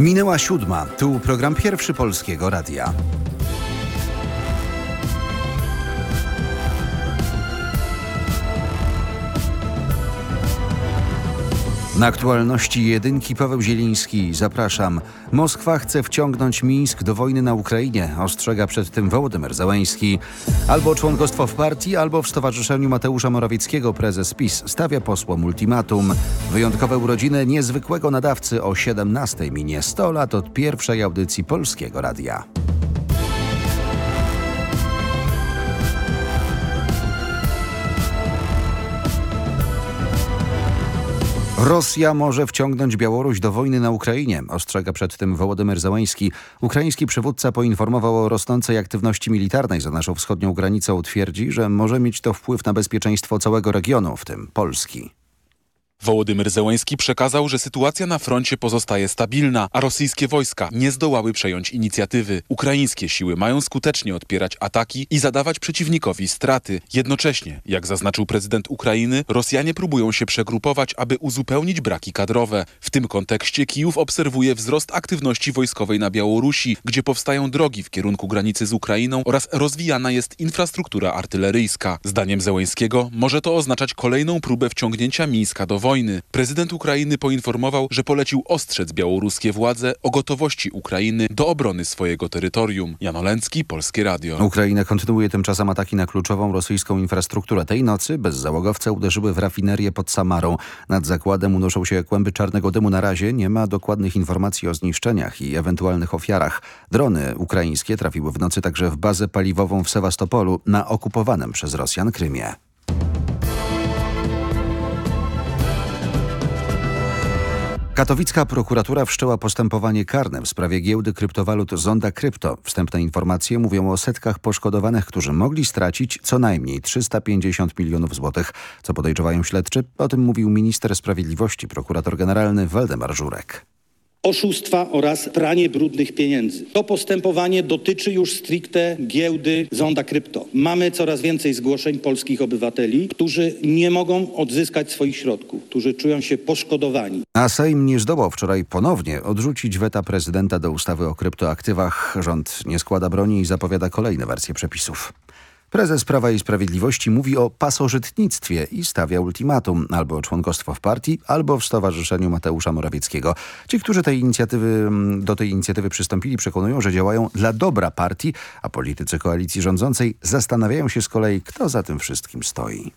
Minęła siódma. Tu program pierwszy Polskiego Radia. Na aktualności jedynki Paweł Zieliński. Zapraszam. Moskwa chce wciągnąć Mińsk do wojny na Ukrainie. Ostrzega przed tym Wołodymyr Załański. Albo członkostwo w partii, albo w Stowarzyszeniu Mateusza Morawieckiego prezes PiS stawia posłom ultimatum. Wyjątkowe urodziny niezwykłego nadawcy o 17 minie 100 lat od pierwszej audycji Polskiego Radia. Rosja może wciągnąć Białoruś do wojny na Ukrainie, ostrzega przed tym Wołodymyr Załański. Ukraiński przywódca poinformował o rosnącej aktywności militarnej za naszą wschodnią granicą. Twierdzi, że może mieć to wpływ na bezpieczeństwo całego regionu, w tym Polski. Wołodymyr Zełęński przekazał, że sytuacja na froncie pozostaje stabilna, a rosyjskie wojska nie zdołały przejąć inicjatywy. Ukraińskie siły mają skutecznie odpierać ataki i zadawać przeciwnikowi straty. Jednocześnie, jak zaznaczył prezydent Ukrainy, Rosjanie próbują się przegrupować, aby uzupełnić braki kadrowe. W tym kontekście Kijów obserwuje wzrost aktywności wojskowej na Białorusi, gdzie powstają drogi w kierunku granicy z Ukrainą oraz rozwijana jest infrastruktura artyleryjska. Zdaniem Zełęńskiego może to oznaczać kolejną próbę wciągnięcia Mińska do wojny wojny. Prezydent Ukrainy poinformował, że polecił ostrzec białoruskie władze o gotowości Ukrainy do obrony swojego terytorium. Jan Olencki, Polskie Radio. Ukraina kontynuuje tymczasem ataki na kluczową rosyjską infrastrukturę. Tej nocy bezzałogowce uderzyły w rafinerię pod Samarą. Nad zakładem unoszą się kłęby czarnego dymu. Na razie nie ma dokładnych informacji o zniszczeniach i ewentualnych ofiarach. Drony ukraińskie trafiły w nocy także w bazę paliwową w Sewastopolu na okupowanym przez Rosjan Krymie. Katowicka prokuratura wszczęła postępowanie karne w sprawie giełdy kryptowalut Zonda Krypto. Wstępne informacje mówią o setkach poszkodowanych, którzy mogli stracić co najmniej 350 milionów złotych, co podejrzewają śledczy. O tym mówił minister sprawiedliwości, prokurator generalny Waldemar Żurek oszustwa oraz pranie brudnych pieniędzy. To postępowanie dotyczy już stricte giełdy Zonda Krypto. Mamy coraz więcej zgłoszeń polskich obywateli, którzy nie mogą odzyskać swoich środków, którzy czują się poszkodowani. A Sejm nie zdołał wczoraj ponownie odrzucić weta prezydenta do ustawy o kryptoaktywach. Rząd nie składa broni i zapowiada kolejne wersje przepisów. Prezes Prawa i Sprawiedliwości mówi o pasożytnictwie i stawia ultimatum albo członkostwo w partii, albo w Stowarzyszeniu Mateusza Morawieckiego. Ci, którzy tej inicjatywy, do tej inicjatywy przystąpili przekonują, że działają dla dobra partii, a politycy koalicji rządzącej zastanawiają się z kolei, kto za tym wszystkim stoi.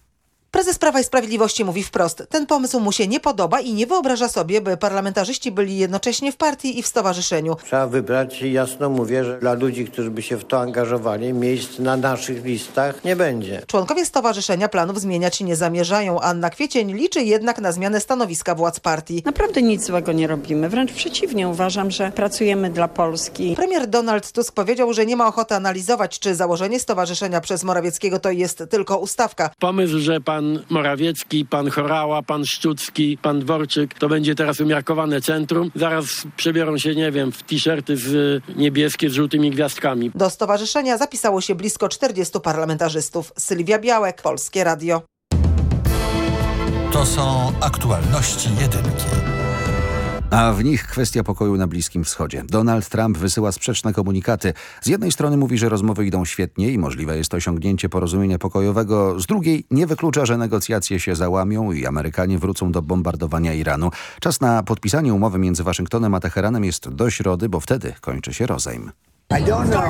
Prezes Prawa i Sprawiedliwości mówi wprost, ten pomysł mu się nie podoba i nie wyobraża sobie, by parlamentarzyści byli jednocześnie w partii i w stowarzyszeniu. Trzeba wybrać i jasno mówię, że dla ludzi, którzy by się w to angażowali, miejsc na naszych listach nie będzie. Członkowie stowarzyszenia planów zmieniać nie zamierzają. Anna Kwiecień liczy jednak na zmianę stanowiska władz partii. Naprawdę nic złego nie robimy, wręcz przeciwnie. Uważam, że pracujemy dla Polski. Premier Donald Tusk powiedział, że nie ma ochoty analizować, czy założenie stowarzyszenia przez Morawieckiego to jest tylko ustawka. Pomysł, że pan pan Morawiecki, pan Chorała, pan Szczucki, pan Dworczyk. To będzie teraz umiarkowane centrum. Zaraz przebiorą się, nie wiem, w t-shirty z niebieskie z żółtymi gwiazdkami. Do stowarzyszenia zapisało się blisko 40 parlamentarzystów. Sylwia Białek, Polskie Radio. To są aktualności jedynki. A w nich kwestia pokoju na Bliskim Wschodzie. Donald Trump wysyła sprzeczne komunikaty. Z jednej strony mówi, że rozmowy idą świetnie i możliwe jest osiągnięcie porozumienia pokojowego. Z drugiej nie wyklucza, że negocjacje się załamią i Amerykanie wrócą do bombardowania Iranu. Czas na podpisanie umowy między Waszyngtonem a Teheranem jest do środy, bo wtedy kończy się rozejm.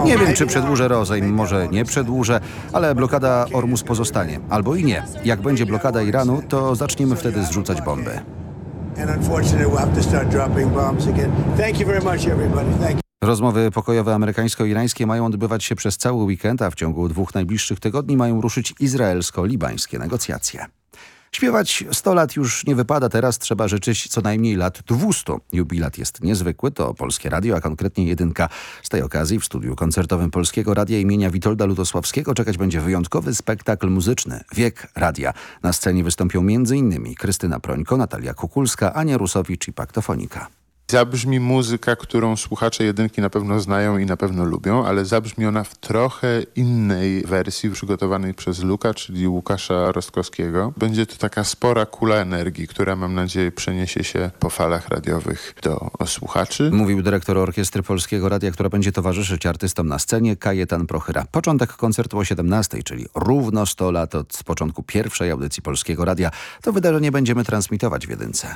Nie wiem, czy przedłużę rozejm, może nie przedłużę, ale blokada Ormus pozostanie. Albo i nie. Jak będzie blokada Iranu, to zaczniemy wtedy zrzucać bomby. And unfortunately, we'll have to start dropping bombs again. Thank you very much, everybody. Thank you. Rozmowy pokojowe amerykańsko-irańskie mają odbywać się przez cały weekend, a w ciągu dwóch najbliższych tygodni mają ruszyć izraelsko-libańskie negocjacje. Śpiewać 100 lat już nie wypada, teraz trzeba życzyć co najmniej lat 200. Jubilat jest niezwykły, to Polskie Radio, a konkretnie jedynka. Z tej okazji w studiu koncertowym Polskiego Radia imienia Witolda Lutosławskiego czekać będzie wyjątkowy spektakl muzyczny Wiek Radia. Na scenie wystąpią m.in. Krystyna Prońko, Natalia Kukulska, Ania Rusowicz i Paktofonika. Zabrzmi muzyka, którą słuchacze jedynki na pewno znają i na pewno lubią, ale zabrzmi ona w trochę innej wersji przygotowanej przez Luka, czyli Łukasza Rostkowskiego. Będzie to taka spora kula energii, która mam nadzieję przeniesie się po falach radiowych do słuchaczy. Mówił dyrektor Orkiestry Polskiego Radia, która będzie towarzyszyć artystom na scenie, Kajetan Prochyra. Początek koncertu o 17, czyli równo 100 lat od początku pierwszej audycji Polskiego Radia. To wydarzenie będziemy transmitować w jedynce.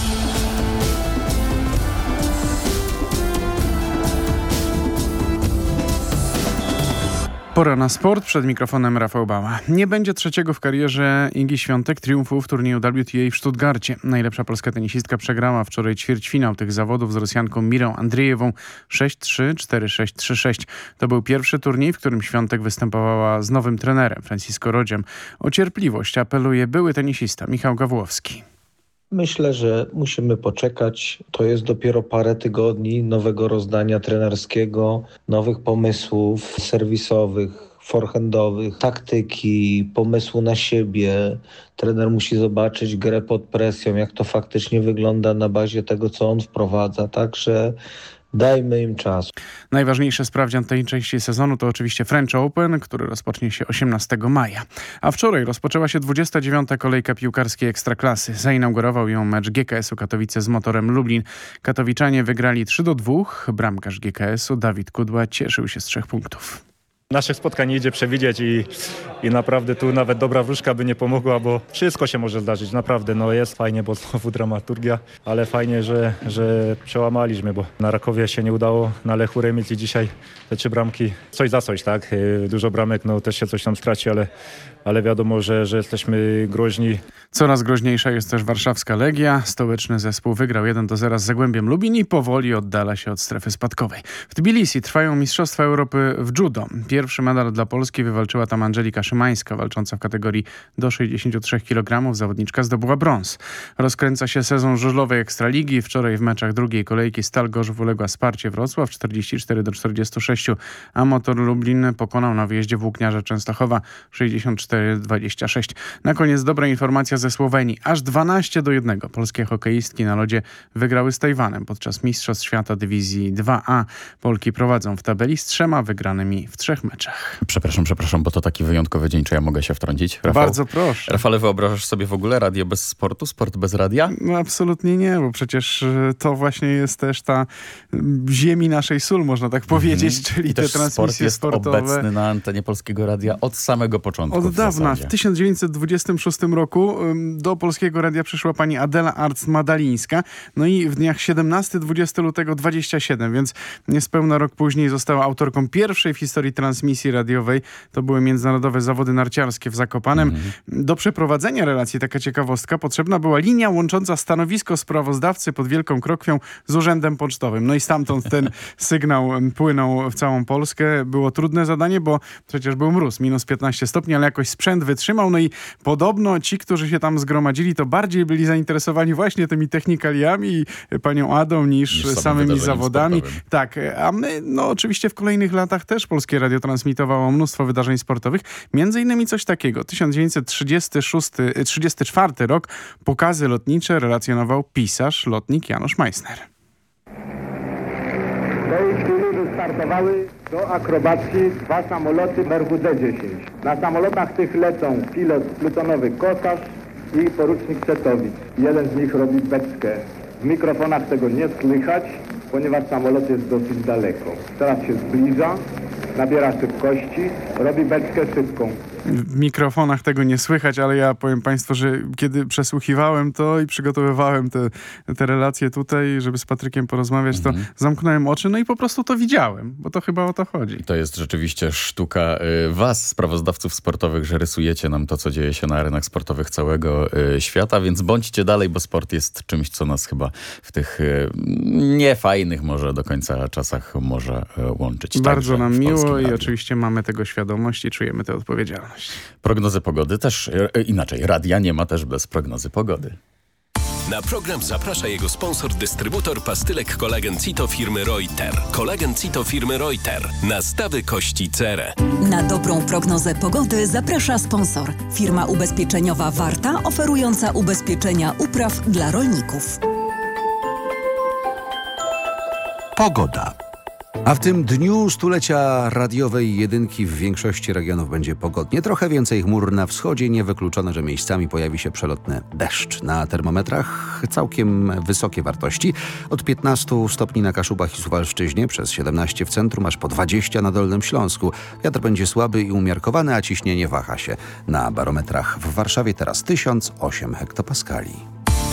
Pora na sport. Przed mikrofonem Rafał Bała. Nie będzie trzeciego w karierze Igi Świątek triumfu w turnieju WTA w Stuttgarcie. Najlepsza polska tenisistka przegrała wczoraj ćwierćfinał tych zawodów z Rosjanką Mirą Andrzejewą 6-3, 4-6, 3-6. To był pierwszy turniej, w którym Świątek występowała z nowym trenerem Francisco Rodziem. O cierpliwość apeluje były tenisista Michał Gawłowski. Myślę, że musimy poczekać. To jest dopiero parę tygodni nowego rozdania trenerskiego, nowych pomysłów serwisowych, forehandowych, taktyki, pomysłu na siebie. Trener musi zobaczyć grę pod presją, jak to faktycznie wygląda na bazie tego, co on wprowadza. Także Dajmy im czas. Najważniejszy sprawdzian tej części sezonu to oczywiście French Open, który rozpocznie się 18 maja. A wczoraj rozpoczęła się 29. kolejka piłkarskiej Ekstraklasy. Zainaugurował ją mecz GKS-u Katowice z motorem Lublin. Katowiczanie wygrali 3 do 2. Bramkarz GKS-u Dawid Kudła cieszył się z trzech punktów. Naszych spotkań nie idzie przewidzieć i, i naprawdę tu nawet dobra wróżka by nie pomogła, bo wszystko się może zdarzyć. Naprawdę, no jest fajnie, bo znowu dramaturgia, ale fajnie, że, że przełamaliśmy, bo na Rakowie się nie udało, na Lechu remis i dzisiaj te trzy bramki, coś za coś, tak? Dużo bramek, no też się coś tam straci, ale, ale wiadomo, że, że jesteśmy groźni. Coraz groźniejsza jest też warszawska Legia. Stołeczny zespół wygrał 1 do 0 z Zagłębiem Lubin i powoli oddala się od strefy spadkowej. W Tbilisi trwają Mistrzostwa Europy w judo. Pierwszy medal dla Polski wywalczyła tam Angelika Szymańska, walcząca w kategorii do 63 kg. Zawodniczka zdobyła brąz. Rozkręca się sezon żużlowej Ekstraligi. Wczoraj w meczach drugiej kolejki Stal Gorzów uległa Sparcie Wrocław 44 do 46, a Motor Lublin pokonał na wyjeździe Włókniarza Częstochowa 64-26. Na koniec dobra informacja ze Słowenii. Aż 12 do 1 polskie hokeistki na lodzie wygrały z Tajwanem podczas Mistrzostw Świata Dywizji 2A. Polki prowadzą w tabeli z trzema wygranymi w trzech meczach. Przepraszam, przepraszam, bo to taki wyjątkowy dzień, czy ja mogę się wtrącić? Rafał? Bardzo proszę. Rafale, wyobrażasz sobie w ogóle radio bez sportu, sport bez radia? No absolutnie nie, bo przecież e, to właśnie jest też ta ziemi naszej sól, można tak powiedzieć, mm -hmm. czyli I te transmisje sport jest sportowe. obecny na antenie Polskiego Radia od samego początku. Od dawna. W, w 1926 roku do Polskiego Radia przyszła pani Adela Arzt-Madalińska, no i w dniach 17-20 lutego 27, więc niespełna rok później została autorką pierwszej w historii transmisji radiowej. To były międzynarodowe zawody narciarskie w Zakopanem. -hmm. Do przeprowadzenia relacji, taka ciekawostka, potrzebna była linia łącząca stanowisko sprawozdawcy pod Wielką Krokwią z urzędem pocztowym. No i stamtąd ten sygnał płynął w całą Polskę. Było trudne zadanie, bo przecież był mróz, minus 15 stopni, ale jakoś sprzęt wytrzymał. No i podobno ci, którzy się tam zgromadzili, to bardziej byli zainteresowani właśnie tymi technikaliami i panią Adą niż, niż samymi zawodami. Sportowym. Tak, a my, no oczywiście w kolejnych latach też Polskie Radio transmitowało mnóstwo wydarzeń sportowych. Między innymi coś takiego. 1934 rok pokazy lotnicze relacjonował pisarz, lotnik Janusz Meissner. Wystartowały do akrobacji dwa samoloty Merwu D-10. Na samolotach tych lecą pilot plutonowy Kosarz i porucznik Czetowicz. Jeden z nich robi beczkę. W mikrofonach tego nie słychać, ponieważ samolot jest dosyć daleko. Teraz się zbliża, nabiera szybkości, robi beczkę szybką. W mikrofonach tego nie słychać, ale ja powiem Państwu, że kiedy przesłuchiwałem to i przygotowywałem te, te relacje tutaj, żeby z Patrykiem porozmawiać, to Mhm. zamknąłem oczy, no i po prostu to widziałem, bo to chyba o to chodzi. To jest rzeczywiście sztuka y, was, sprawozdawców sportowych, że rysujecie nam to, co dzieje się na arenach sportowych całego y, świata, więc bądźcie dalej, bo sport jest czymś, co nas chyba w tych y, niefajnych może do końca czasach może y, łączyć. Bardzo Także nam miło Polskim i Radiu. oczywiście mamy tego świadomość i czujemy tę odpowiedzialność. Prognozy pogody też, y, inaczej, radia nie ma też bez prognozy pogody. Na program zaprasza jego sponsor, dystrybutor pastylek kolagen Cito firmy Reuter. Kolagen Cito firmy Reuter. Nastawy kości cerę. Na dobrą prognozę pogody zaprasza sponsor. Firma ubezpieczeniowa Warta, oferująca ubezpieczenia upraw dla rolników. Pogoda. A w tym dniu stulecia radiowej jedynki w większości regionów będzie pogodnie. Trochę więcej chmur na wschodzie. Niewykluczone, że miejscami pojawi się przelotny deszcz. Na termometrach całkiem wysokie wartości. Od 15 stopni na Kaszubach i Suwalszczyźnie, przez 17 w centrum, aż po 20 na Dolnym Śląsku. Wiatr będzie słaby i umiarkowany, a ciśnienie waha się. Na barometrach w Warszawie teraz 1008 hektopaskali.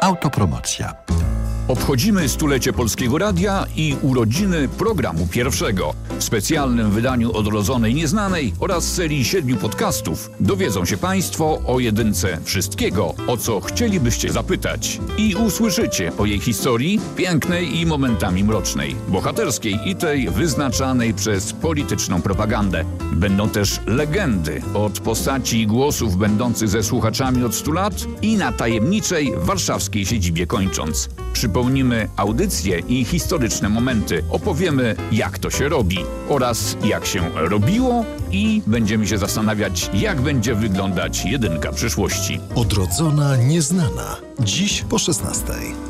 Autopromocja. Obchodzimy stulecie Polskiego Radia i urodziny programu pierwszego. W specjalnym wydaniu Odrodzonej Nieznanej oraz serii siedmiu podcastów dowiedzą się Państwo o jedynce wszystkiego, o co chcielibyście zapytać. I usłyszycie o jej historii, pięknej i momentami mrocznej, bohaterskiej i tej wyznaczanej przez polityczną propagandę. Będą też legendy od postaci i głosów będących ze słuchaczami od 100 lat i na tajemniczej warszawskiej siedzibie kończąc. Przypomnimy audycje i historyczne momenty. Opowiemy, jak to się robi oraz jak się robiło i będziemy się zastanawiać, jak będzie wyglądać jedynka przyszłości. Odrodzona nieznana. Dziś po 16.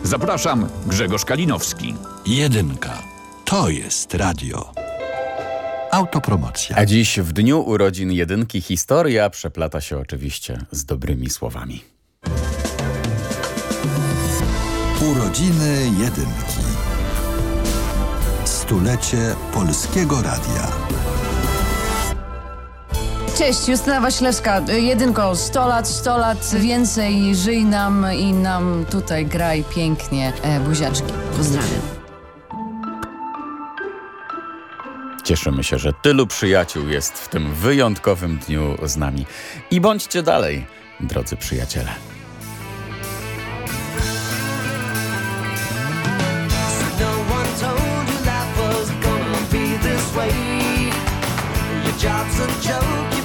Zapraszam, Grzegorz Kalinowski. Jedynka. To jest radio. Autopromocja. A dziś w dniu urodzin jedynki historia przeplata się oczywiście z dobrymi słowami. Urodziny jedynki. Stulecie Polskiego Radia. Cześć, Justyna Waślewska. Jedynko, 100 lat, 100 lat więcej, żyj nam i nam tutaj graj pięknie. E, buziaczki. Pozdrawiam. Cieszymy się, że tylu przyjaciół jest w tym wyjątkowym dniu z nami. I bądźcie dalej, drodzy przyjaciele. Job's a joke,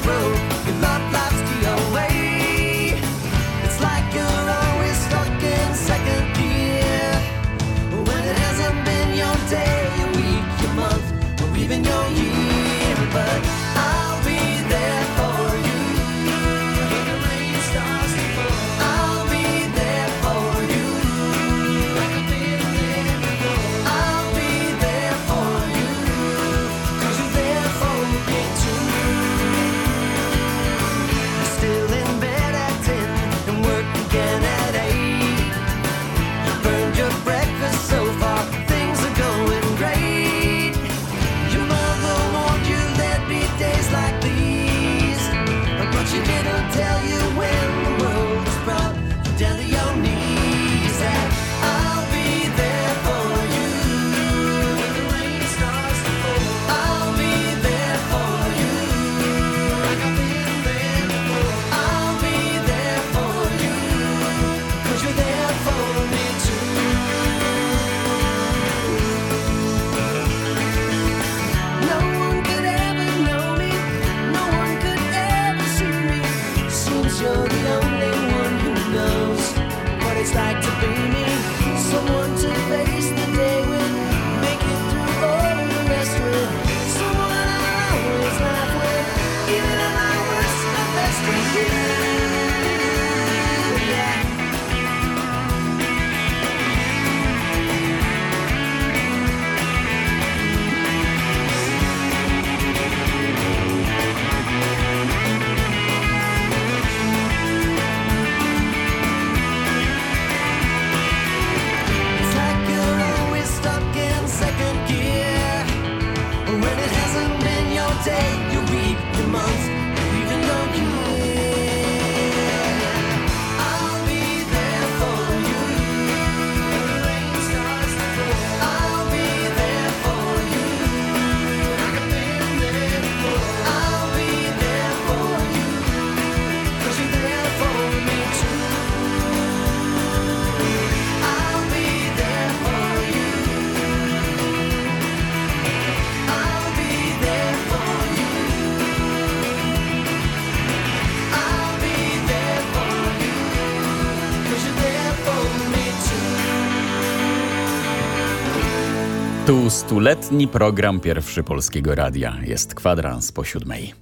Tu stuletni program Pierwszy Polskiego Radia. Jest kwadrans po siódmej.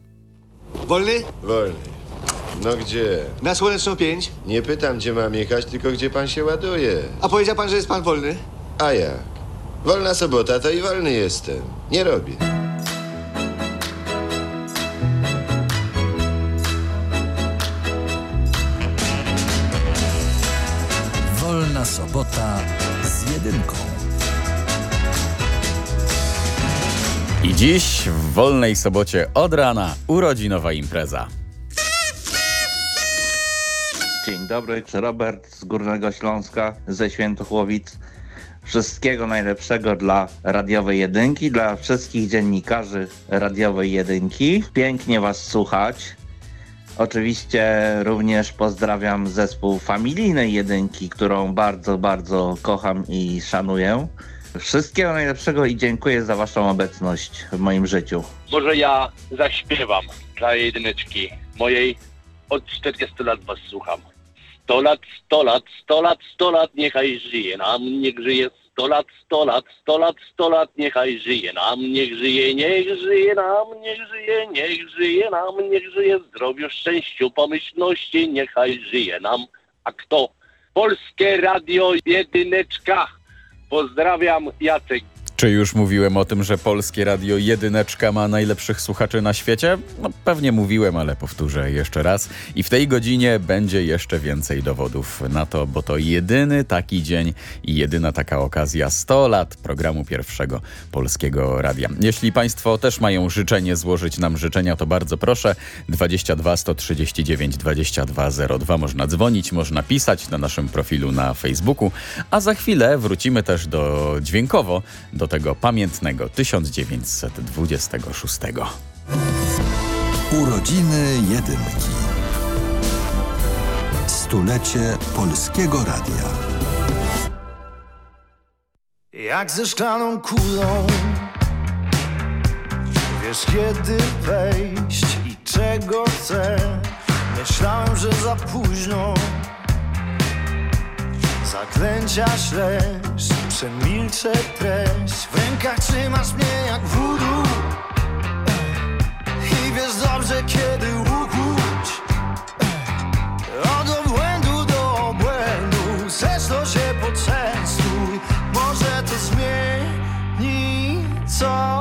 Wolny? Wolny. No gdzie? Na Słoneczną 5. Nie pytam, gdzie mam jechać, tylko gdzie pan się ładuje. A powiedział pan, że jest pan wolny? A jak? Wolna sobota, to i wolny jestem. Nie robię. Dziś w wolnej sobocie od rana urodzinowa impreza. Dzień dobry, Robert z Górnego Śląska, ze Świętochłowic. Wszystkiego najlepszego dla radiowej jedynki, dla wszystkich dziennikarzy radiowej jedynki. Pięknie Was słuchać. Oczywiście również pozdrawiam zespół familijnej jedynki, którą bardzo, bardzo kocham i szanuję. Wszystkiego najlepszego i dziękuję za Waszą obecność w moim życiu. Może ja zaśpiewam dla jedyneczki mojej. Od 40 lat was słucham. 100 lat, 100 lat, 100 lat, 100 lat, niechaj żyje nam, niech żyje 100 lat, 100 lat, 100 lat, 100 lat, niechaj żyje nam, niech żyje, niech żyje nam, niech żyje, niech żyje nam, niech żyje zdrowiu, szczęściu, pomyślności, niechaj żyje nam. A kto? Polskie Radio Jedyneczka. Pozdrawiam, Jacek. Czy już mówiłem o tym, że polskie radio jedyneczka ma najlepszych słuchaczy na świecie? No pewnie mówiłem, ale powtórzę jeszcze raz. I w tej godzinie będzie jeszcze więcej dowodów na to, bo to jedyny taki dzień i jedyna taka okazja 100 lat programu pierwszego polskiego radia. Jeśli Państwo też mają życzenie złożyć nam życzenia, to bardzo proszę. 22 139 2202 można dzwonić, można pisać na naszym profilu na Facebooku, a za chwilę wrócimy też do dźwiękowo do tego pamiętnego 1926. Urodziny jedynki. Stulecie Polskiego Radia. Jak ze szklaną kulą Wiesz kiedy wejść i czego chcę Myślałem, że za późno Zaklęcia śleż, przemilczę treść. W rękach trzymasz mnie jak wudu. I wiesz dobrze kiedy ukuć Od obłędu do obłędu Chcesz to się poczęstuj. Może to zmieni coś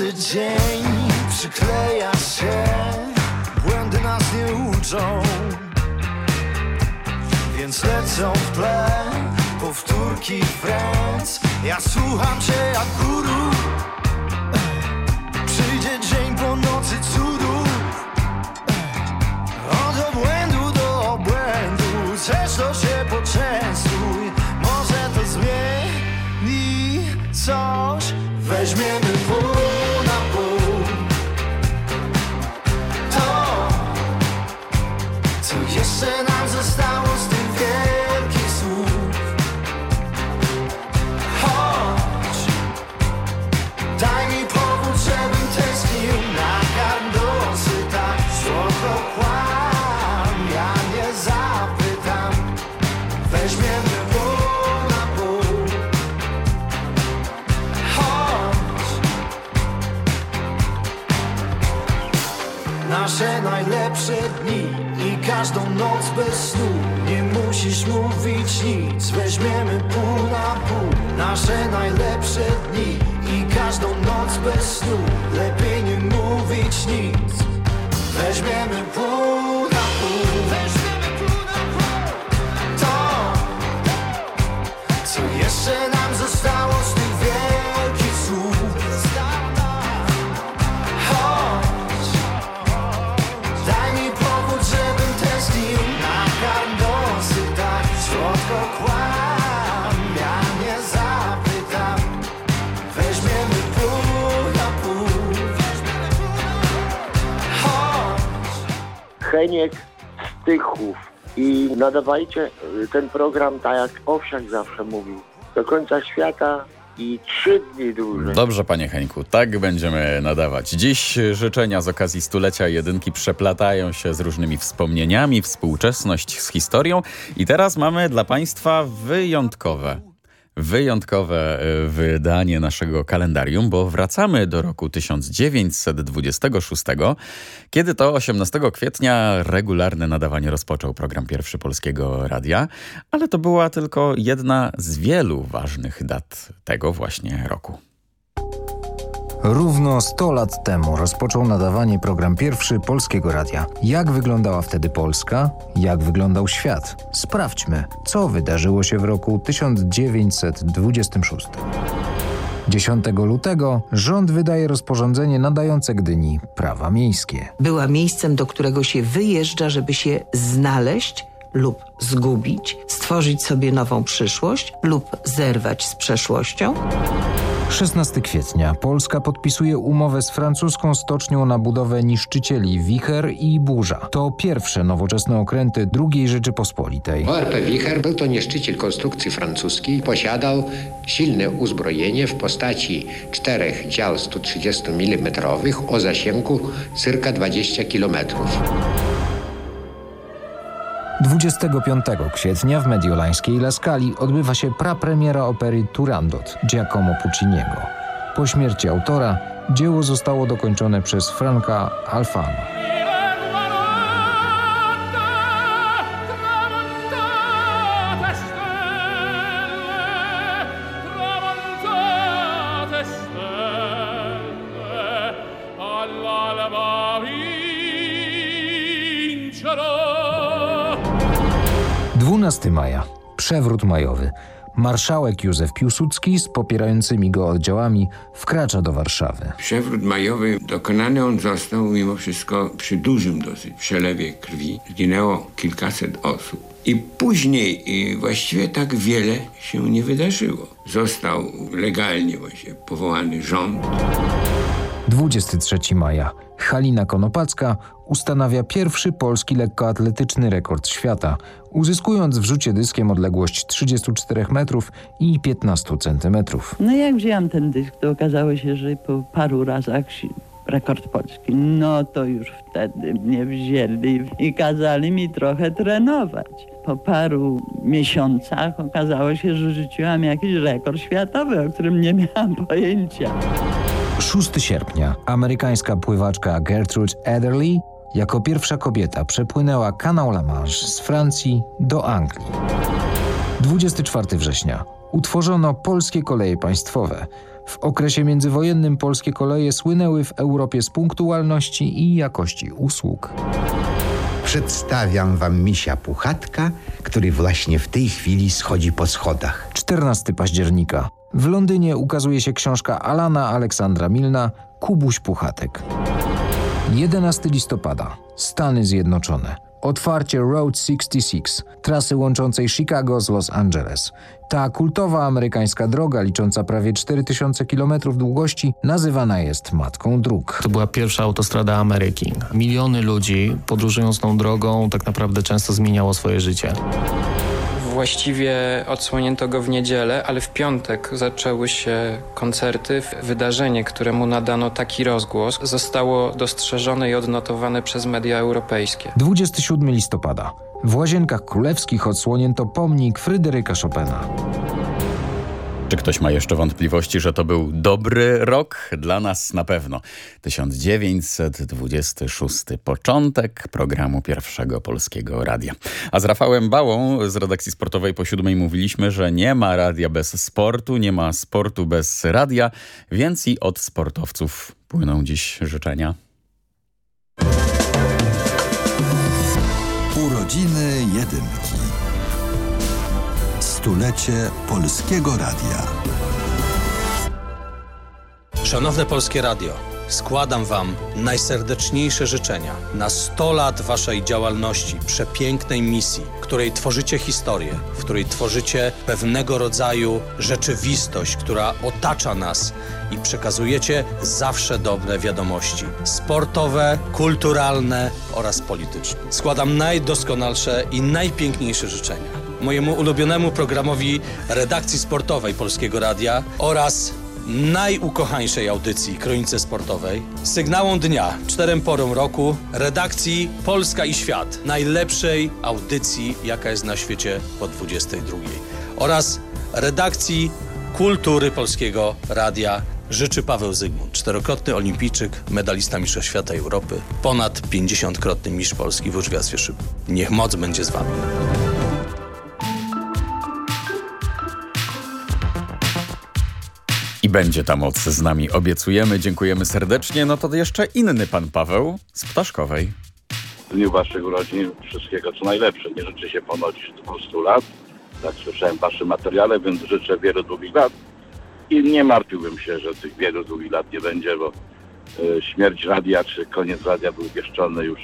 gorący dzień przykleja się Błędy nas nie uczą. Więc lecą w tle powtórki Friends Ja słucham cię jak guru. Przyjdzie dzień po nocy cudów Od obłędu do obłędu Chcesz to się poczęstuj. Może to zmieni coś? Weźmiemy bez snu. Nie musisz mówić nic, weźmiemy pół na pół. Nasze najlepsze dni i każdą noc bez snu. Lepiej nie mówić nic, weźmiemy pół na pół. Weźmiemy pół na pół. To, co jeszcze nam zostało Heniek z Tychów i nadawajcie y, ten program tak jak Owsiak zawsze mówił. Do końca świata i trzy dni dłużej. Dobrze, panie Heńku, tak będziemy nadawać. Dziś życzenia z okazji stulecia jedynki przeplatają się z różnymi wspomnieniami, współczesność z historią i teraz mamy dla państwa wyjątkowe wyjątkowe e, wydanie naszego kalendarium, bo wracamy do roku 1926, kiedy to 18 kwietnia regularne nadawanie rozpoczął program Pierwszy Polskiego Radia, ale to była tylko jedna z wielu ważnych dat tego właśnie roku. Równo 100 lat temu rozpoczął nadawanie program pierwszy Polskiego Radia. Jak wyglądała wtedy Polska? Jak wyglądał świat? Sprawdźmy, co wydarzyło się w roku 1926. 10 lutego rząd wydaje rozporządzenie nadające Gdyni prawa miejskie. Była miejscem, do którego się wyjeżdża, żeby się znaleźć lub zgubić, stworzyć sobie nową przyszłość lub zerwać z przeszłością. 16 kwietnia Polska podpisuje umowę z francuską stocznią na budowę niszczycieli Wicher i Burza. To pierwsze nowoczesne okręty II Rzeczypospolitej. ORP Wicher był to niszczyciel konstrukcji francuskiej. Posiadał silne uzbrojenie w postaci czterech dział 130 mm o zasięgu circa 20 km. 25 kwietnia w mediolańskiej Laskali odbywa się prapremiera opery Turandot Giacomo Pucciniego. Po śmierci autora dzieło zostało dokończone przez Franca Alfano. vincerò 12 maja. Przewrót majowy. Marszałek Józef Piłsudski z popierającymi go oddziałami wkracza do Warszawy. Przewrót majowy dokonany on został mimo wszystko przy dużym dosyć przelewie krwi. Zginęło kilkaset osób. I później i właściwie tak wiele się nie wydarzyło. Został legalnie właśnie powołany rząd. 23 maja. Halina Konopacka ustanawia pierwszy polski lekkoatletyczny rekord świata, uzyskując w rzucie dyskiem odległość 34 metrów i 15 centymetrów. No jak wzięłam ten dysk, to okazało się, że po paru razach rekord polski. No to już wtedy mnie wzięli i kazali mi trochę trenować. Po paru miesiącach okazało się, że rzuciłam jakiś rekord światowy, o którym nie miałam pojęcia. 6 sierpnia amerykańska pływaczka Gertrude Ederle jako pierwsza kobieta przepłynęła kanał La Manche z Francji do Anglii. 24 września utworzono polskie koleje państwowe. W okresie międzywojennym polskie koleje słynęły w Europie z punktualności i jakości usług. Przedstawiam wam misia Puchatka, który właśnie w tej chwili schodzi po schodach. 14 października. W Londynie ukazuje się książka Alana Aleksandra Milna Kubuś Puchatek. 11 listopada. Stany Zjednoczone. Otwarcie Road 66, trasy łączącej Chicago z Los Angeles. Ta kultowa amerykańska droga, licząca prawie 4000 km długości, nazywana jest Matką Dróg. To była pierwsza autostrada Ameryki. Miliony ludzi podróżując tą drogą tak naprawdę często zmieniało swoje życie. Właściwie odsłonięto go w niedzielę, ale w piątek zaczęły się koncerty. Wydarzenie, któremu nadano taki rozgłos, zostało dostrzeżone i odnotowane przez media europejskie. 27 listopada. W Łazienkach Królewskich odsłonięto pomnik Fryderyka Chopina. Czy ktoś ma jeszcze wątpliwości, że to był dobry rok? Dla nas na pewno. 1926. Początek programu pierwszego Polskiego Radia. A z Rafałem Bałą z redakcji sportowej po siódmej mówiliśmy, że nie ma radia bez sportu, nie ma sportu bez radia, więc i od sportowców płyną dziś życzenia. Urodziny jedynki. Stulecie Polskiego Radia. Szanowne Polskie Radio, składam Wam najserdeczniejsze życzenia na 100 lat Waszej działalności, przepięknej misji, w której tworzycie historię, w której tworzycie pewnego rodzaju rzeczywistość, która otacza nas i przekazujecie zawsze dobre wiadomości sportowe, kulturalne oraz polityczne. Składam najdoskonalsze i najpiękniejsze życzenia mojemu ulubionemu programowi redakcji sportowej Polskiego Radia oraz najukochańszej audycji Kronice Sportowej, sygnałom dnia, czterem porom roku, redakcji Polska i Świat, najlepszej audycji, jaka jest na świecie po 22 oraz redakcji Kultury Polskiego Radia życzy Paweł Zygmunt, czterokrotny olimpijczyk, medalista Mistrzostw Świata Europy, ponad 50-krotny mistrz Polski w łyżwiarstwie szybkim. Niech moc będzie z Wami. Będzie ta moc z nami, obiecujemy, dziękujemy serdecznie. No to jeszcze inny pan Paweł z Ptaszkowej. W dniu waszych urodzin wszystkiego co najlepsze. Nie życzę się ponoć 200 lat, tak słyszałem w waszym materiale, więc życzę wielu długich lat. I nie martwiłbym się, że tych wielu długich lat nie będzie, bo e, śmierć radia czy koniec radia był wieszczony już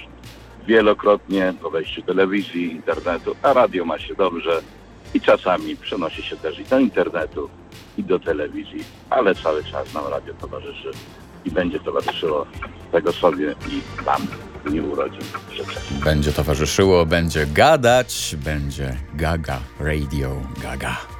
wielokrotnie po wejściu telewizji, internetu, a radio ma się dobrze i czasami przenosi się też i do internetu, i do telewizji, ale cały czas nam radio towarzyszy i będzie towarzyszyło tego sobie i wam w dniu urodzin. Będzie towarzyszyło, będzie gadać, będzie gaga, radio gaga.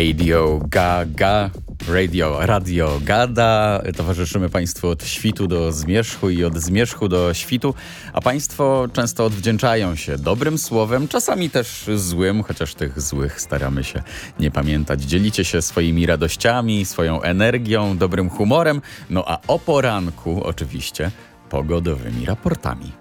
Radio Gaga. Radio, Radio Gada. Towarzyszymy Państwu od świtu do zmierzchu i od zmierzchu do świtu, a Państwo często odwdzięczają się dobrym słowem, czasami też złym, chociaż tych złych staramy się nie pamiętać. Dzielicie się swoimi radościami, swoją energią, dobrym humorem, no a o poranku oczywiście pogodowymi raportami.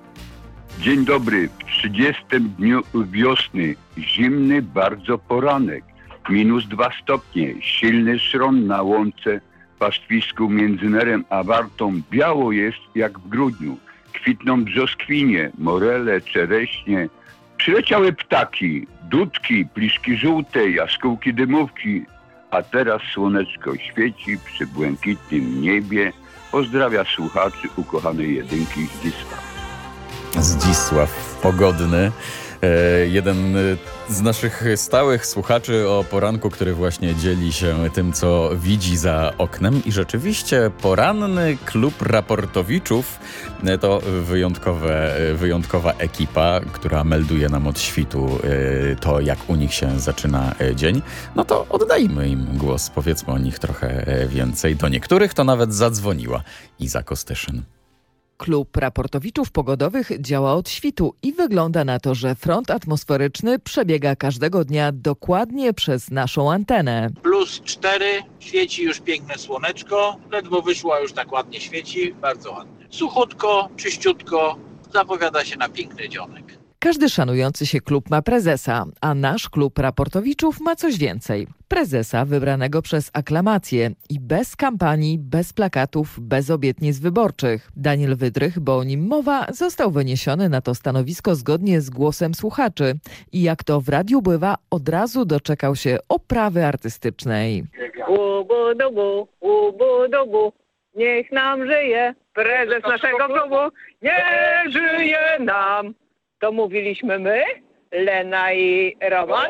Dzień dobry. W 30 dniu wiosny. Zimny bardzo poranek. Minus 2 stopnie. Silny szron na łące. Pastwisku między Nerem a Wartą biało jest jak w grudniu. Kwitną brzoskwinie, morele, czereśnie. Przyleciały ptaki, dudki, pliszki żółte, jaskółki dymówki. A teraz słoneczko świeci przy błękitnym niebie. Pozdrawia słuchaczy ukochanej jedynki Zdzisław. Zdzisław Pogodny. E, jeden e, z naszych stałych słuchaczy o poranku, który właśnie dzieli się tym, co widzi za oknem. I rzeczywiście poranny klub raportowiczów e, to wyjątkowe, wyjątkowa ekipa, która melduje nam od świtu to, jak u nich się zaczyna dzień. No to oddajmy im głos, powiedzmy o nich trochę więcej. Do niektórych to nawet zadzwoniła Iza Kostyszyn. Klub raportowiczów pogodowych działa od świtu i wygląda na to, że front atmosferyczny przebiega każdego dnia dokładnie przez naszą antenę. Plus 4, świeci już piękne słoneczko, ledwo wyszła już tak ładnie świeci, bardzo ładnie. Suchutko, czyściutko, zapowiada się na piękny dzionek. Każdy szanujący się klub ma prezesa, a nasz klub raportowiczów ma coś więcej. Prezesa wybranego przez aklamację i bez kampanii, bez plakatów, bez obietnic wyborczych. Daniel Wydrych, bo o nim mowa, został wyniesiony na to stanowisko zgodnie z głosem słuchaczy i jak to w radiu bywa, od razu doczekał się oprawy artystycznej. Ubudubu, ubudubu, niech nam żyje prezes naszego klubu, niech żyje nam. To mówiliśmy my, Lena i Roman.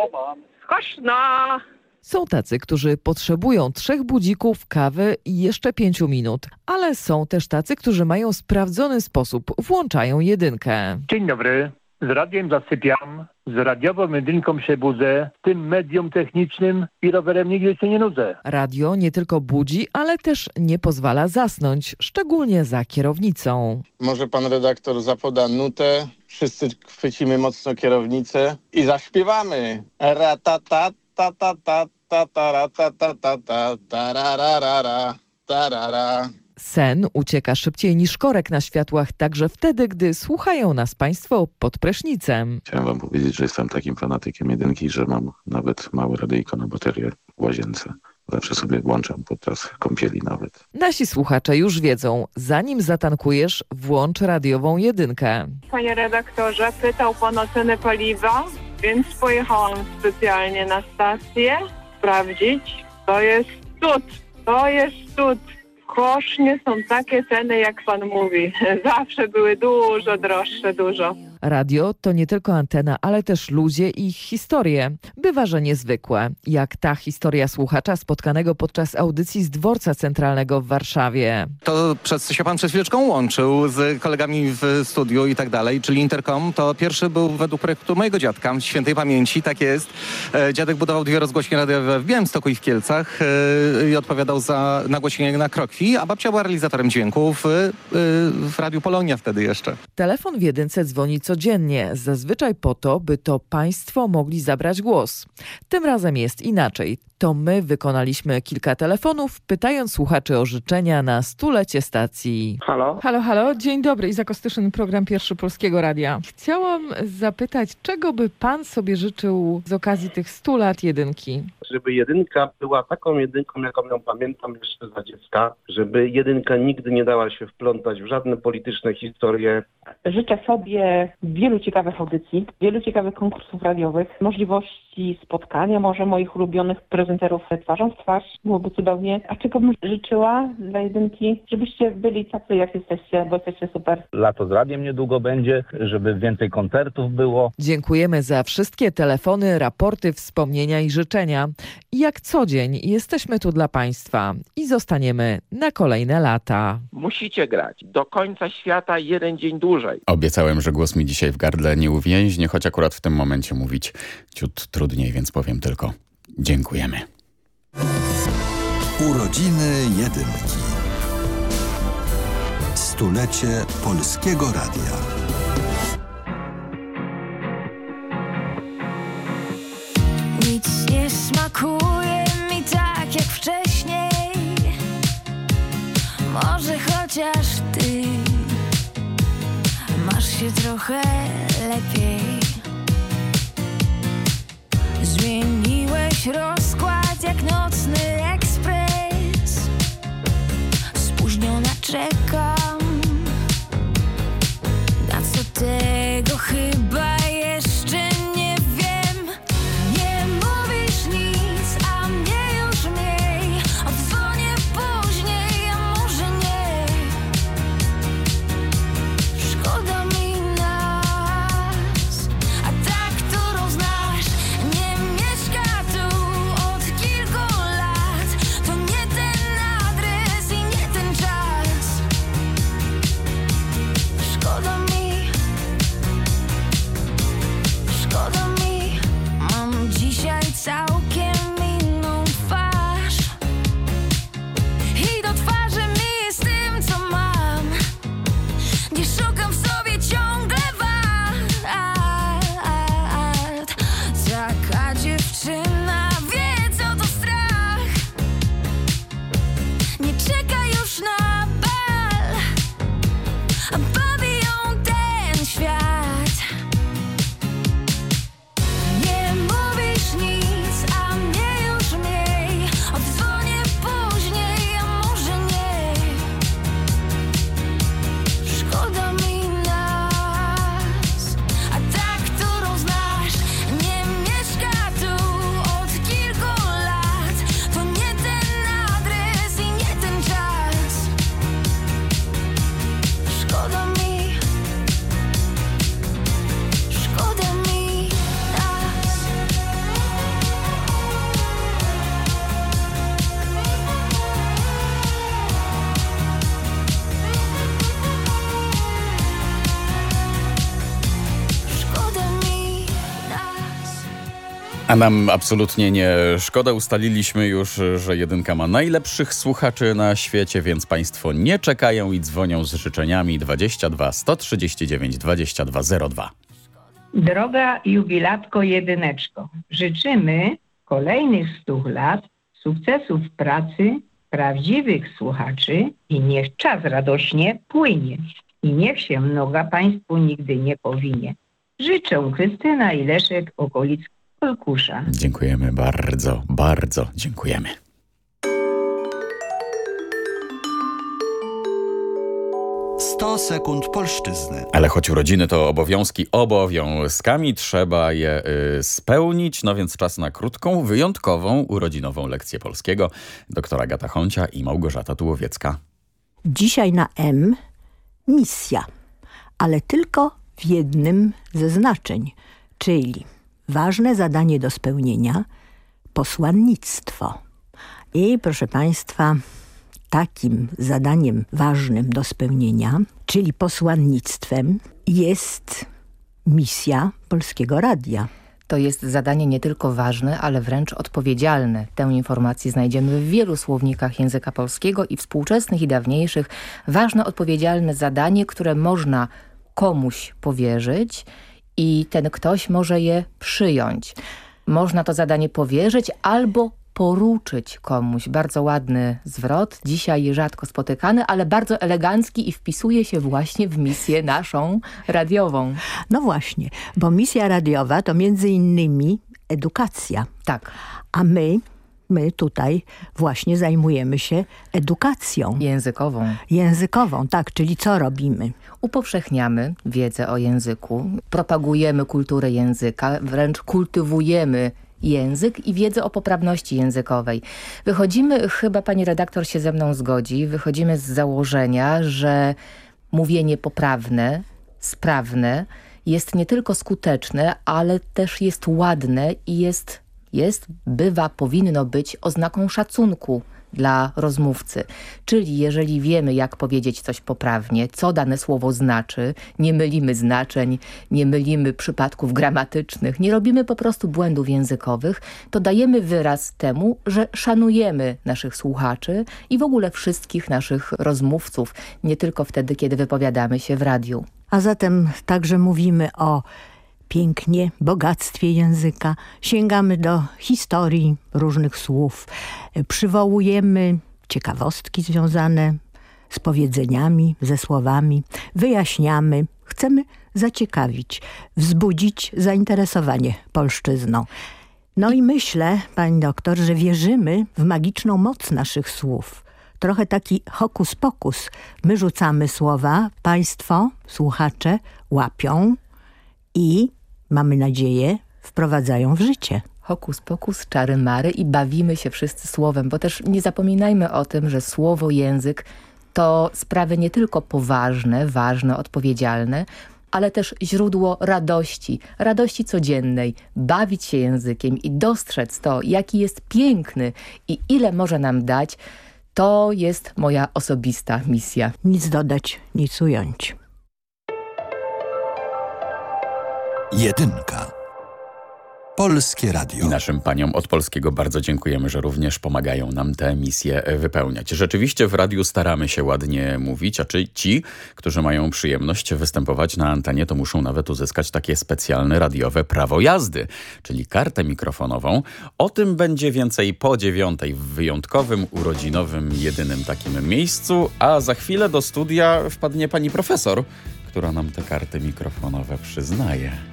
Koszna. Są tacy, którzy potrzebują trzech budzików, kawy i jeszcze pięciu minut, ale są też tacy, którzy mają sprawdzony sposób, włączają jedynkę. Dzień dobry. Z radiem zasypiam, z radiową jedynką się budzę, tym medium technicznym i rowerem nigdy się nie nudzę. Radio nie tylko budzi, ale też nie pozwala zasnąć, szczególnie za kierownicą. Może pan redaktor zapoda nutę, wszyscy chwycimy mocno kierownicę i zaśpiewamy. Ratata, ta ta ta ta ta ra, ta ta ta ta tararara, tarara. Sen ucieka szybciej niż korek na światłach, także wtedy, gdy słuchają nas Państwo pod prysznicem. Chciałem wam powiedzieć, że jestem takim fanatykiem jedynki, że mam nawet małe radyjko na baterię w łazience. Zawsze sobie włączam podczas kąpieli nawet. Nasi słuchacze już wiedzą, zanim zatankujesz, włącz radiową jedynkę. Panie redaktorze, pytał pan o cenę paliwa, więc pojechałam specjalnie na stację sprawdzić. To jest cud, to jest cud. Kosznie są takie ceny, jak pan mówi. Zawsze były dużo droższe, dużo. Radio to nie tylko antena, ale też ludzie i ich historie. Bywa, że niezwykłe, jak ta historia słuchacza spotkanego podczas audycji z dworca centralnego w Warszawie. To przez, się pan przed chwileczką łączył z kolegami w studiu i tak dalej, czyli Intercom to pierwszy był według projektu mojego dziadka, świętej pamięci, tak jest. E, dziadek budował dwie rozgłośnie radiowe w Białymstoku i w Kielcach e, i odpowiadał za nagłośnienie na Krokwi, a babcia była realizatorem dźwięku w, e, w Radiu Polonia wtedy jeszcze. Telefon w jedynce dzwoni codziennie, zazwyczaj po to, by to państwo mogli zabrać głos. Tym razem jest inaczej. To my wykonaliśmy kilka telefonów, pytając słuchaczy o życzenia na stulecie stacji. Halo? Halo, halo, dzień dobry, Iza Kostyszyn, program Pierwszy Polskiego Radia. Chciałam zapytać, czego by pan sobie życzył z okazji tych 100 lat jedynki? żeby jedynka była taką jedynką, jaką ją pamiętam jeszcze za dziecka, żeby jedynka nigdy nie dała się wplątać w żadne polityczne historie. Życzę sobie wielu ciekawych audycji, wielu ciekawych konkursów radiowych, możliwości spotkania może moich ulubionych prezenterów twarzą w twarz. Byłoby cudownie. A czego bym życzyła dla jedynki? Żebyście byli tacy, jak jesteście, bo jesteście super. Lato z radiem niedługo będzie, żeby więcej koncertów było. Dziękujemy za wszystkie telefony, raporty, wspomnienia i życzenia. I jak co dzień jesteśmy tu dla Państwa i zostaniemy na kolejne lata. Musicie grać do końca świata jeden dzień dłużej. Obiecałem, że głos mi dzisiaj w gardle nie uwięźnie, choć akurat w tym momencie mówić ciut trudniej, więc powiem tylko dziękujemy. Urodziny Jedynki. Stulecie Polskiego Radia. Nic nie smakuje mi tak jak wcześniej. Może chociaż ty się trochę lepiej. Zmieniłeś rozkład jak nocny ekspres. Spóźniona czekam. A nam absolutnie nie szkoda. Ustaliliśmy już, że jedynka ma najlepszych słuchaczy na świecie, więc Państwo nie czekają i dzwonią z życzeniami 22 139 2202. Droga jubilatko jedyneczko, życzymy kolejnych stu lat, sukcesów pracy, prawdziwych słuchaczy i niech czas radośnie płynie i niech się noga Państwu nigdy nie powinie. Życzę Krystyna i Leszek okolic Kolkusza. Dziękujemy bardzo, bardzo dziękujemy. Sto sekund polszczyzny. Ale choć urodziny to obowiązki obowiązkami, trzeba je y, spełnić, no więc czas na krótką, wyjątkową, urodzinową lekcję polskiego. Doktora Gata Honcia i Małgorzata Tułowiecka. Dzisiaj na M misja, ale tylko w jednym ze znaczeń, czyli ważne zadanie do spełnienia, posłannictwo. I proszę Państwa, takim zadaniem ważnym do spełnienia, czyli posłannictwem, jest misja Polskiego Radia. To jest zadanie nie tylko ważne, ale wręcz odpowiedzialne. Tę informację znajdziemy w wielu słownikach języka polskiego i współczesnych i dawniejszych. Ważne, odpowiedzialne zadanie, które można komuś powierzyć i ten ktoś może je przyjąć. Można to zadanie powierzyć albo poruczyć komuś. Bardzo ładny zwrot, dzisiaj rzadko spotykany, ale bardzo elegancki i wpisuje się właśnie w misję naszą radiową. No właśnie, bo misja radiowa to między innymi edukacja. Tak. A my, my tutaj właśnie zajmujemy się edukacją. Językową. Językową, tak, czyli co robimy? Upowszechniamy wiedzę o języku, propagujemy kulturę języka, wręcz kultywujemy język i wiedzę o poprawności językowej. Wychodzimy, chyba pani redaktor się ze mną zgodzi, wychodzimy z założenia, że mówienie poprawne, sprawne jest nie tylko skuteczne, ale też jest ładne i jest, jest bywa, powinno być oznaką szacunku dla rozmówcy. Czyli jeżeli wiemy, jak powiedzieć coś poprawnie, co dane słowo znaczy, nie mylimy znaczeń, nie mylimy przypadków gramatycznych, nie robimy po prostu błędów językowych, to dajemy wyraz temu, że szanujemy naszych słuchaczy i w ogóle wszystkich naszych rozmówców, nie tylko wtedy, kiedy wypowiadamy się w radiu. A zatem także mówimy o pięknie, bogactwie języka. Sięgamy do historii różnych słów. Przywołujemy ciekawostki związane z powiedzeniami, ze słowami. Wyjaśniamy. Chcemy zaciekawić, wzbudzić zainteresowanie polszczyzną. No i myślę, pani doktor, że wierzymy w magiczną moc naszych słów. Trochę taki hokus pokus. My rzucamy słowa, państwo, słuchacze łapią i, mamy nadzieję, wprowadzają w życie. Hokus pokus, czary mary i bawimy się wszyscy słowem, bo też nie zapominajmy o tym, że słowo, język to sprawy nie tylko poważne, ważne, odpowiedzialne, ale też źródło radości, radości codziennej, bawić się językiem i dostrzec to, jaki jest piękny i ile może nam dać, to jest moja osobista misja. Nic dodać, nic ująć. Jedynka. Polskie Radio. Naszym paniom od polskiego bardzo dziękujemy, że również pomagają nam tę misję wypełniać. Rzeczywiście w radiu staramy się ładnie mówić, a czy ci, którzy mają przyjemność występować na antenie, to muszą nawet uzyskać takie specjalne radiowe prawo jazdy, czyli kartę mikrofonową. O tym będzie więcej po dziewiątej w wyjątkowym, urodzinowym, jedynym takim miejscu, a za chwilę do studia wpadnie pani profesor, która nam te karty mikrofonowe przyznaje.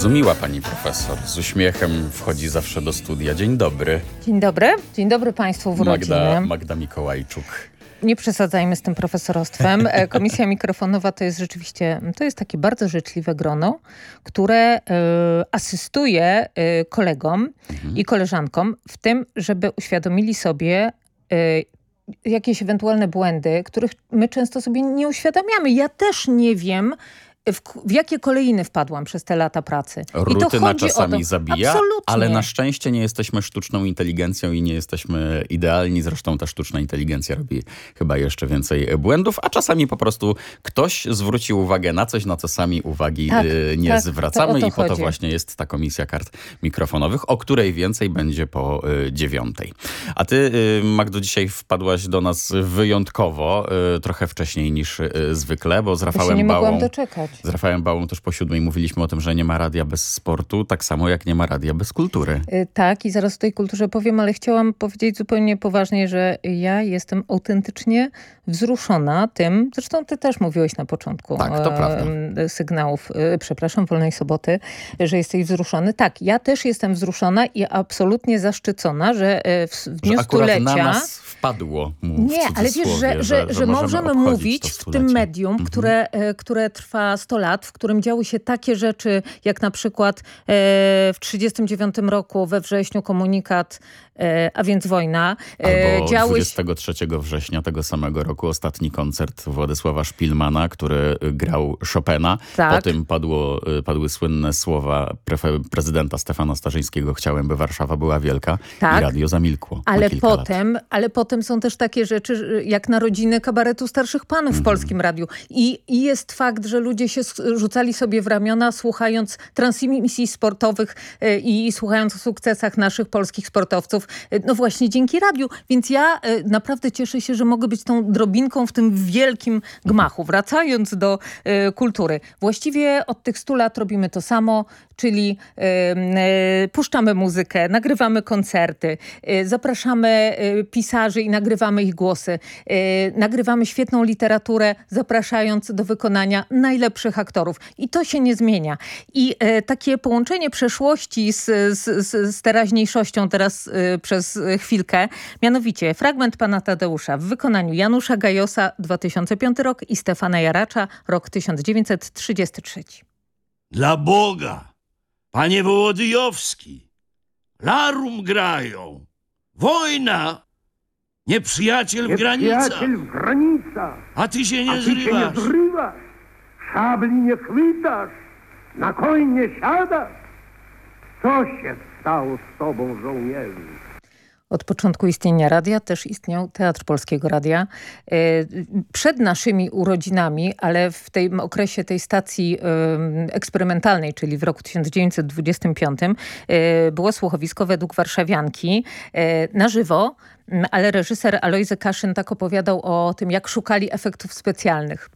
Bardzo miła pani profesor. Z uśmiechem wchodzi zawsze do studia. Dzień dobry. Dzień dobry. Dzień dobry Państwu w urodziny. Magda, Magda Mikołajczuk. Nie przesadzajmy z tym profesorostwem. E, Komisja mikrofonowa to jest rzeczywiście, to jest takie bardzo życzliwe grono, które e, asystuje e, kolegom i koleżankom w tym, żeby uświadomili sobie e, jakieś ewentualne błędy, których my często sobie nie uświadamiamy. Ja też nie wiem, w, w jakie kolejny wpadłam przez te lata pracy. I to Rutyna czasami to. zabija, Absolutnie. ale na szczęście nie jesteśmy sztuczną inteligencją i nie jesteśmy idealni. Zresztą ta sztuczna inteligencja robi chyba jeszcze więcej błędów, a czasami po prostu ktoś zwróci uwagę na coś, na co sami uwagi Tak, y, nie tak, to zwracamy o to i po to właśnie jest ta komisja kart mikrofonowych, o której więcej będzie po y, dziewiątej. A ty, y, Magdo, dzisiaj wpadłaś do nas wyjątkowo, trochę wcześniej niż zwykle, bo z Ja się Rafałem nie Bałą... mogłam doczekać. Z Rafałem Bałą też po siódmej mówiliśmy o tym, że nie ma radia bez sportu, tak samo jak nie ma radia bez kultury. Y, Tak, i zaraz o tej kulturze powiem, ale chciałam powiedzieć zupełnie poważnie, że ja jestem autentycznie wzruszona tym, zresztą ty też mówiłeś na początku Tak, to e, prawda. sygnałów, e, przepraszam, Wolnej Soboty, że jesteś wzruszony. Tak, ja też jestem wzruszona i absolutnie zaszczycona, że e, w, w Że dniu na stulecia... nas wpadło mu w Nie, ale wiesz, cudzysłowie, że, że, że, możemy obchodzić mówić w tym medium, Mhm. które, e, które trwa 100 lat, w którym działy się takie rzeczy, jak na przykład e, w 1939 roku we wrześniu komunikat, e, a więc wojna. E, Albo działy się 23 września tego samego roku ostatni koncert Władysława Szpilmana, który grał Chopina. Tak. Po tym padło, padły słynne słowa prezydenta Stefana Starzyńskiego Chciałem, by Warszawa była wielka Tak. i radio zamilkło Ale lat. potem, ale potem są też takie rzeczy, jak narodziny kabaretu starszych panów Mhm. w Polskim Radiu. I, I jest fakt, że ludzie się rzucali sobie w ramiona, słuchając transmisji sportowych e, i słuchając o sukcesach naszych polskich sportowców. E, No właśnie dzięki radiu. Więc ja e, naprawdę cieszę się, że mogę być tą drobinką w tym wielkim gmachu. Wracając do kultury. Właściwie od tych 100 lat robimy to samo, czyli e, puszczamy muzykę, nagrywamy koncerty, e, zapraszamy e, pisarzy i nagrywamy ich głosy. E, nagrywamy świetną literaturę, zapraszając do wykonania najlepszych aktorów. I to się nie zmienia. I e, takie połączenie przeszłości z, z, z, z teraźniejszością teraz przez chwilkę, mianowicie fragment pana Tadeusza w wykonaniu Janusza Gajosa 2005 rok i Stefana Jaracza rok 1933. Dla Boga, panie Wołodyjowski, larum grają. Wojna, nieprzyjaciel w granicach, Nieprzyjaciel w granicach, a ty się a nie ty się nie zrywasz. zrywasz, szabli nie chwytasz, na koń nie siadasz. Co się stało z tobą, żołnierzu? Od początku istnienia radia też istniał Teatr Polskiego Radia. E, Przed naszymi urodzinami, ale w tym okresie tej stacji eksperymentalnej, czyli w roku 1925, e, było słuchowisko według warszawianki e, na żywo, ale reżyser Alojzy Kaszyn tak opowiadał o tym, jak szukali efektów specjalnych.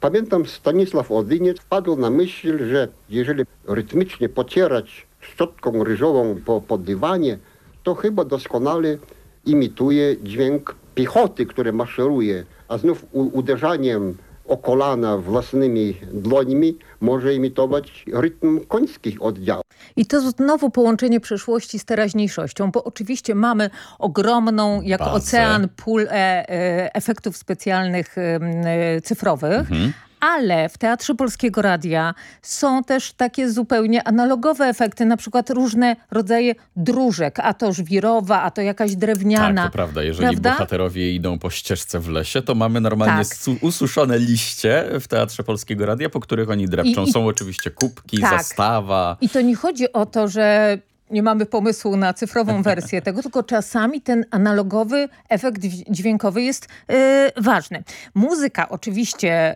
Pamiętam Stanisław Odyniec wpadł na myśl, że jeżeli rytmicznie pocierać szczotką ryżową po, po dywanie, to chyba doskonale imituje dźwięk piechoty, który maszeruje, a znów uderzaniem o kolana własnymi dłońmi może imitować rytm końskich oddziałów. I to znowu połączenie przeszłości z teraźniejszością, bo oczywiście mamy ogromną, jak Bazę. ocean, pulę e, efektów specjalnych e, cyfrowych, Mhm. Ale w Teatrze Polskiego Radia są też takie zupełnie analogowe efekty, na przykład różne rodzaje dróżek, a to żwirowa, a to jakaś drewniana. Tak, to prawda. Jeżeli Prawda? bohaterowie idą po ścieżce w lesie, to mamy normalnie Tak. su- ususzone liście w Teatrze Polskiego Radia, po których oni drepczą. I- i- Są oczywiście kubki, Tak. zastawa. I to nie chodzi o to, że nie mamy pomysłu na cyfrową wersję tego, tylko czasami ten analogowy efekt dź- dźwiękowy jest e, ważny. Muzyka oczywiście,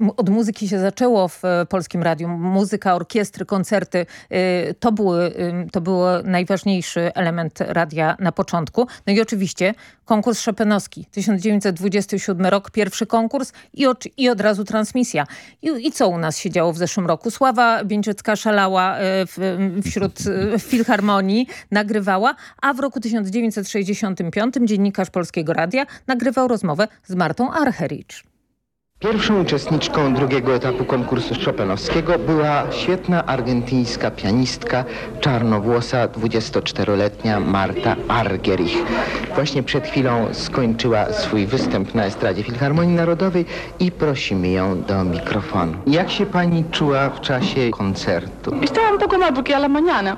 m- od muzyki się zaczęło w e, Polskim Radiu. Muzyka, orkiestry, koncerty, e, to, były, to był najważniejszy element radia na początku. No i oczywiście konkurs Chopinowski, 1927 rok, pierwszy konkurs i, od, i od razu transmisja. I, I co u nas się działo w zeszłym roku? Sława Bieńczycka szalała w, wśród w Filharmonii, nagrywała, a w roku 1965 dziennikarz Polskiego Radia nagrywał rozmowę z Martą Archericz. Pierwszą uczestniczką drugiego etapu konkursu Chopinowskiego była świetna argentyńska pianistka, czarnowłosa, 24-letnia Marta Argerich. Właśnie przed chwilą skończyła swój występ na estradzie Filharmonii Narodowej i prosimy ją do mikrofonu. Jak się pani czuła w czasie koncertu? Estaba un poco mal porque a la mañana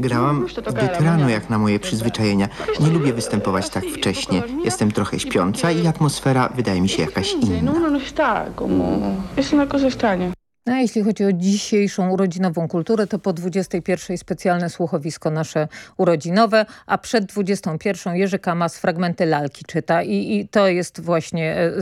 Grałam zbyt rano jak na moje przyzwyczajenia. Nie lubię występować tak wcześnie. Jestem trochę śpiąca i atmosfera wydaje mi się jakaś inna. No, a jeśli chodzi o dzisiejszą urodzinową kulturę, to po 21 specjalne słuchowisko nasze urodzinowe, a przed 21 Jerzy Kamas fragmenty lalki czyta i, i to jest właśnie e, e,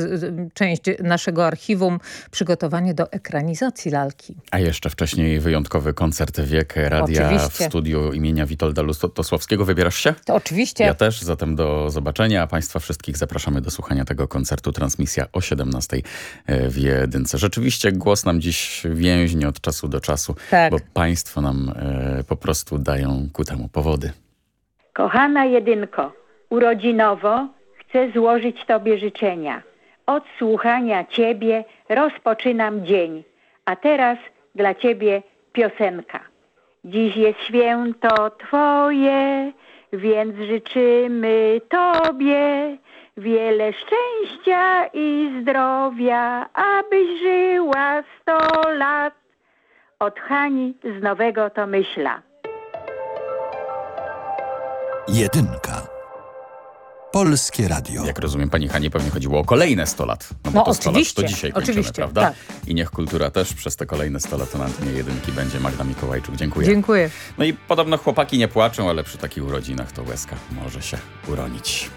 część naszego archiwum, przygotowanie do ekranizacji lalki. A jeszcze wcześniej wyjątkowy koncert Wiek Radia Oczywiście. w studiu imienia Witolda Lustosławskiego. Wybierasz się? To oczywiście. Ja też, zatem do zobaczenia. A Państwa wszystkich zapraszamy do słuchania tego koncertu. Transmisja o 17 w Jedynce. Rzeczywiście głos nam dziś więźnie od czasu do czasu, Tak. bo Państwo nam e, po prostu dają ku temu powody. Kochana jedynko, urodzinowo chcę złożyć Tobie życzenia. Od słuchania Ciebie rozpoczynam dzień, a teraz dla Ciebie piosenka. Dziś jest święto Twoje, więc życzymy Tobie wiele szczęścia i zdrowia, abyś żyła sto lat. Od Hani z Nowego Tomyśla. Jedynka. Polskie Radio. Jak rozumiem, pani Hanie pewnie chodziło o kolejne 100 lat. bo No to 100 oczywiście, lat to dzisiaj kończymy, oczywiście, prawda? tak. I niech kultura też przez te kolejne 100 lat to na antenie jedynki będzie. Magda Mikołajczuk, dziękuję. Dziękuję. No i podobno chłopaki nie płaczą, ale przy takich urodzinach to łezka może się uronić.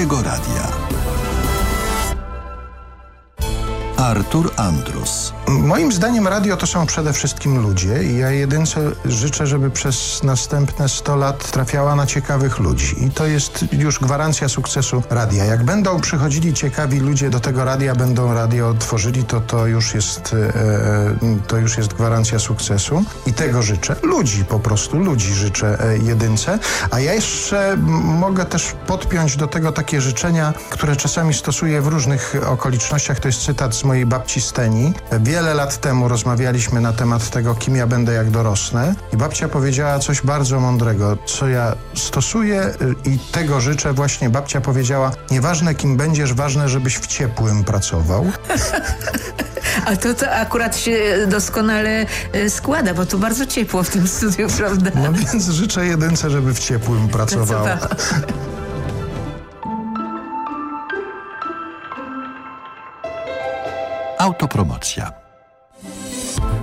Polskiego Radia. Artur Andrus. Moim zdaniem radio to są przede wszystkim ludzie i ja jedynce życzę, żeby przez następne 100 lat trafiała na ciekawych ludzi. I to jest już gwarancja sukcesu radia. Jak będą przychodzili ciekawi ludzie do tego radia, będą radio tworzyli, to to już jest, e, to już jest gwarancja sukcesu. I tego życzę. Ludzi po prostu, ludzi życzę e, jedynce. A ja jeszcze mogę też podpiąć do tego takie życzenia, które czasami stosuję w różnych okolicznościach. To jest cytat z mojej babci Steni. Wiele lat temu rozmawialiśmy na temat tego, kim ja będę, jak dorosnę. I babcia powiedziała coś bardzo mądrego, co ja stosuję y, i tego życzę. Właśnie babcia powiedziała, nieważne kim będziesz, ważne, żebyś w ciepłym pracował. A to, to akurat się doskonale e, składa, bo tu bardzo ciepło w tym studiu, prawda? No więc życzę jedynce, żeby w ciepłym pracowała. Pracowała. Autopromocja.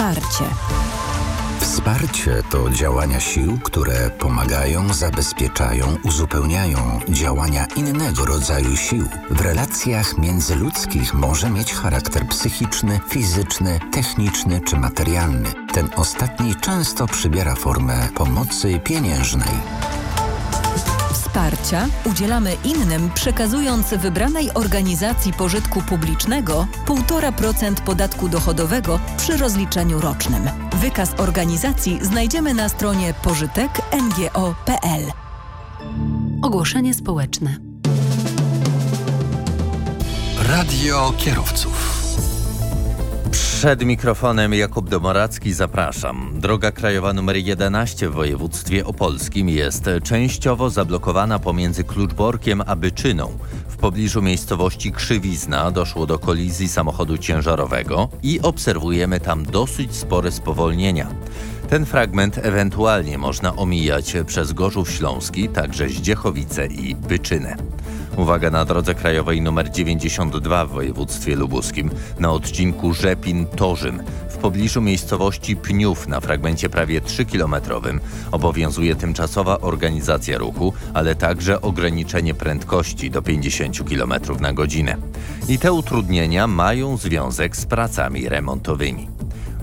Wsparcie. Wsparcie to działania sił, które pomagają, zabezpieczają, uzupełniają działania innego rodzaju sił. W relacjach międzyludzkich może mieć charakter psychiczny, fizyczny, techniczny czy materialny. Ten ostatni często przybiera formę pomocy pieniężnej. Wsparcia udzielamy innym, przekazując wybranej organizacji pożytku publicznego 1,5% podatku dochodowego przy rozliczeniu rocznym. Wykaz organizacji znajdziemy na stronie pożytek.ngo.pl. Ogłoszenie społeczne. Radio kierowców. Przed mikrofonem Jakub Domoracki zapraszam. Droga krajowa nr 11 w województwie opolskim jest częściowo zablokowana pomiędzy Kluczborkiem a Byczyną. W pobliżu miejscowości Krzywizna doszło do kolizji samochodu ciężarowego i obserwujemy tam dosyć spore spowolnienia. Ten fragment ewentualnie można omijać przez Gorzów Śląski, także Zdziechowice i Byczynę. Uwaga na drodze krajowej nr 92 w województwie lubuskim na odcinku Rzepin-Torzym w pobliżu miejscowości Pniów na fragmencie prawie 3-kilometrowym obowiązuje tymczasowa organizacja ruchu, ale także ograniczenie prędkości do 50 km na godzinę. I te utrudnienia mają związek z pracami remontowymi.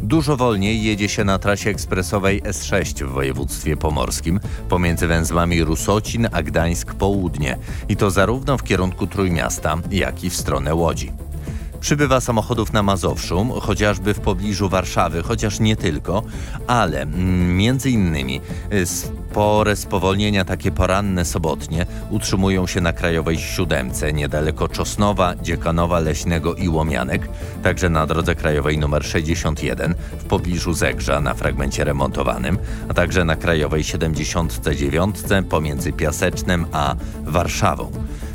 Dużo wolniej jedzie się na trasie ekspresowej S6 w województwie pomorskim pomiędzy węzłami Rusocin a Gdańsk Południe i to zarówno w kierunku Trójmiasta, jak i w stronę Łodzi. Przybywa samochodów na Mazowszu, chociażby w pobliżu Warszawy, chociaż nie tylko, ale mm, między innymi y, spore spowolnienia takie poranne, sobotnie utrzymują się na Krajowej Siódemce, niedaleko Czosnowa, Dziekanowa, Leśnego i Łomianek, także na drodze krajowej nr 61 w pobliżu Zegrza na fragmencie remontowanym, a także na Krajowej 79 pomiędzy Piasecznem a Warszawą.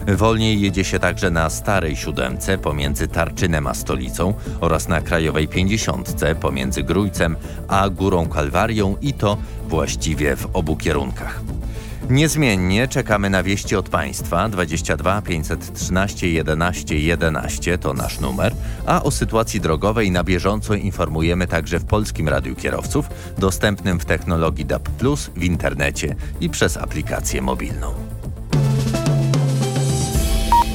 Wolniej jedzie się także na Starej Siódemce pomiędzy Tarczynem a Stolicą oraz na Krajowej 50 pomiędzy Grójcem a Górą Kalwarią i to właściwie w obu kierunkach. Niezmiennie czekamy na wieści od Państwa 22 513 11 11 to nasz numer, a o sytuacji drogowej na bieżąco informujemy także w Polskim Radiu Kierowców, dostępnym w technologii DAB+, w internecie i przez aplikację mobilną.